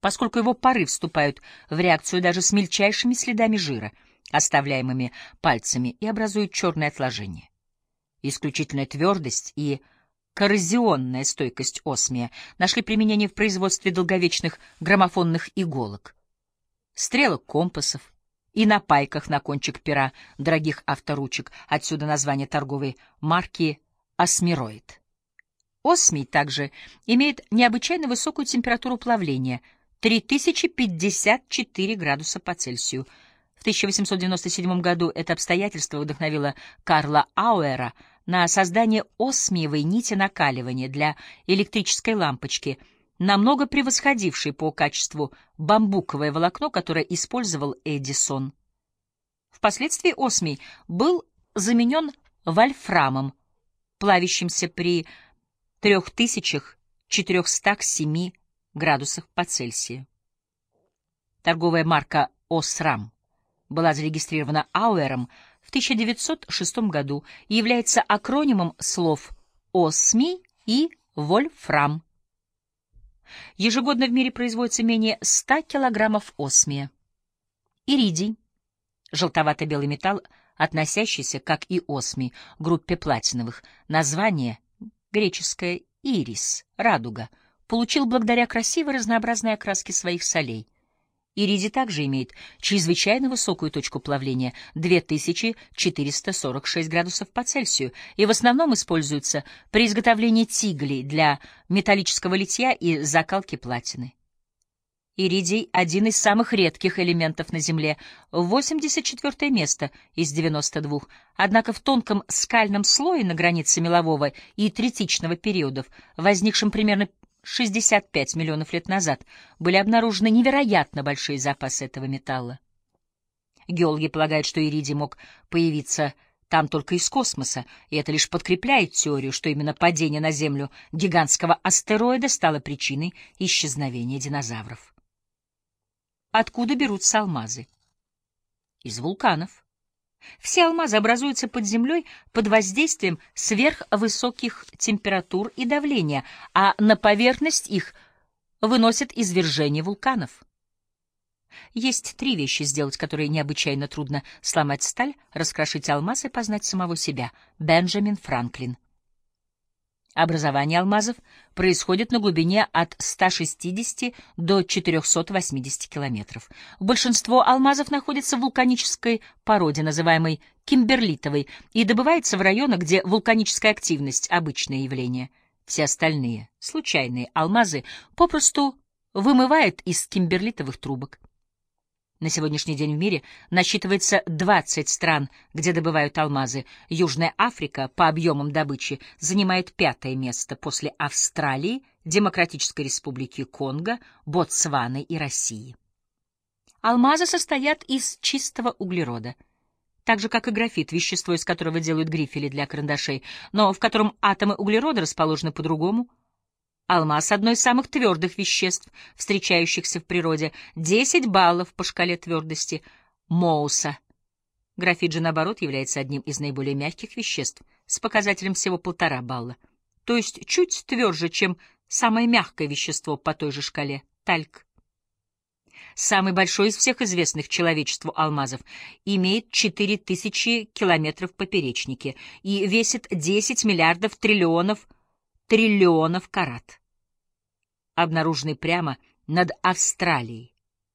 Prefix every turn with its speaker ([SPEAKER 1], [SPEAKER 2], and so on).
[SPEAKER 1] поскольку его пары вступают в реакцию даже с мельчайшими следами жира, оставляемыми пальцами, и образуют черные отложения. Исключительная твердость и коррозионная стойкость осмия нашли применение в производстве долговечных граммофонных иголок, стрелок компасов и на пайках на кончик пера дорогих авторучек, отсюда название торговой марки «Осмироид». Осмий также имеет необычайно высокую температуру плавления — 3054 градуса по Цельсию. В 1897 году это обстоятельство вдохновило Карла Ауэра на создание осмиевой нити накаливания для электрической лампочки, намного превосходившей по качеству бамбуковое волокно, которое использовал Эдисон. Впоследствии осмий был заменен вольфрамом, плавящимся при 3407 градусах по Цельсию. Торговая марка «Осрам» была зарегистрирована Ауэром в 1906 году и является акронимом слов «Осми» и «Вольфрам». Ежегодно в мире производится менее 100 килограммов осмия. Иридий — желтовато-белый металл, относящийся, как и осмий, группе платиновых. Название — греческое «ирис» — радуга — получил благодаря красивой разнообразной окраске своих солей. Иридий также имеет чрезвычайно высокую точку плавления — 2446 градусов по Цельсию и в основном используется при изготовлении тиглей для металлического литья и закалки платины. Иридий — один из самых редких элементов на Земле, 84 место из 92, однако в тонком скальном слое на границе мелового и третичного периодов, возникшем примерно 65 миллионов лет назад были обнаружены невероятно большие запасы этого металла. Геологи полагают, что иридий мог появиться там только из космоса, и это лишь подкрепляет теорию, что именно падение на Землю гигантского астероида стало причиной исчезновения динозавров. Откуда берутся алмазы? Из вулканов. Все алмазы образуются под землей под воздействием сверхвысоких температур и давления, а на поверхность их выносят извержения вулканов. Есть три вещи сделать, которые необычайно трудно: сломать сталь, раскрошить алмаз и познать самого себя. Бенджамин Франклин. Образование алмазов происходит на глубине от 160 до 480 километров. Большинство алмазов находится в вулканической породе, называемой кимберлитовой, и добывается в районах, где вулканическая активность — обычное явление. Все остальные, случайные алмазы попросту вымывают из кимберлитовых трубок. На сегодняшний день в мире насчитывается 20 стран, где добывают алмазы. Южная Африка по объемам добычи занимает пятое место после Австралии, Демократической Республики Конго, Ботсваны и России. Алмазы состоят из чистого углерода, так же, как и графит, вещество, из которого делают грифели для карандашей, но в котором атомы углерода расположены по-другому — Алмаз — одно из самых твердых веществ, встречающихся в природе. 10 баллов по шкале твердости Моуса. Графит же, наоборот, является одним из наиболее мягких веществ с показателем всего полтора балла, то есть чуть тверже, чем самое мягкое вещество по той же шкале — тальк. Самый большой из всех известных человечеству алмазов имеет 4000 километров поперечнике и весит 10 миллиардов триллионов триллионов карат. Обнаруженный прямо над Австралией,